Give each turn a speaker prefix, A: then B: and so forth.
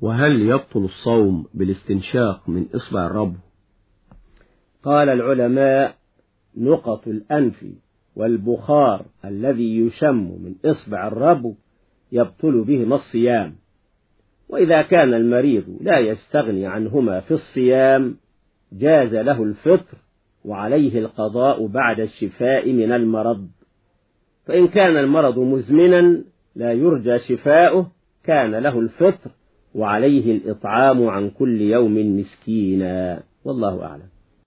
A: وهل يبطل الصوم بالاستنشاق من إصبع الرب؟
B: قال العلماء نقط الأنف والبخار الذي يشم من إصبع الرب يبطل بهما الصيام. وإذا كان المريض لا يستغني عنهما في الصيام جاز له الفطر وعليه القضاء بعد الشفاء من المرض. فإن كان المرض مزمنا لا يرجى شفاؤه كان له الفطر وعليه الإطعام عن كل يوم مسكينا. والله أعلم.